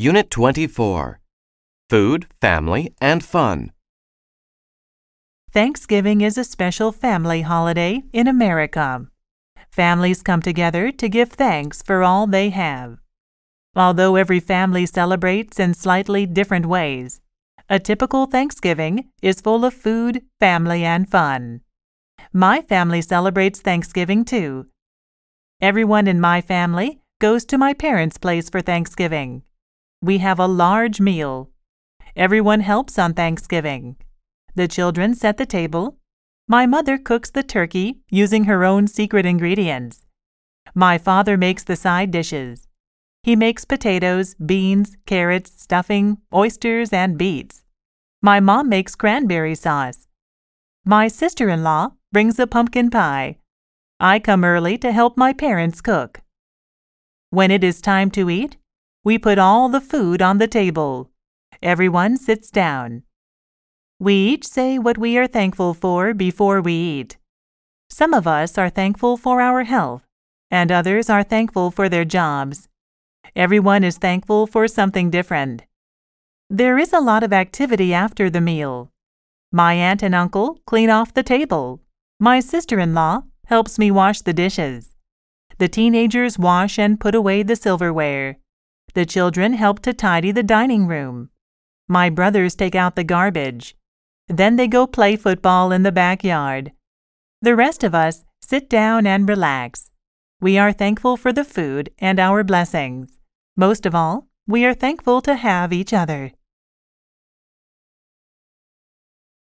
Unit 24 Food, Family, and Fun. Thanksgiving is a special family holiday in America. Families come together to give thanks for all they have. Although every family celebrates in slightly different ways, a typical Thanksgiving is full of food, family, and fun. My family celebrates Thanksgiving too. Everyone in my family goes to my parents' place for Thanksgiving. We have a large meal. Everyone helps on Thanksgiving. The children set the table. My mother cooks the turkey using her own secret ingredients. My father makes the side dishes. He makes potatoes, beans, carrots, stuffing, oysters, and beets. My mom makes cranberry sauce. My sister in law brings a pumpkin pie. I come early to help my parents cook. When it is time to eat, we put all the food on the table. Everyone sits down. We each say what we are thankful for before we eat. Some of us are thankful for our health, and others are thankful for their jobs. Everyone is thankful for something different. There is a lot of activity after the meal. My aunt and uncle clean off the table. My sister in law helps me wash the dishes. The teenagers wash and put away the silverware. The children help to tidy the dining room. My brothers take out the garbage. Then they go play football in the backyard. The rest of us sit down and relax. We are thankful for the food and our blessings. Most of all, we are thankful to have each other.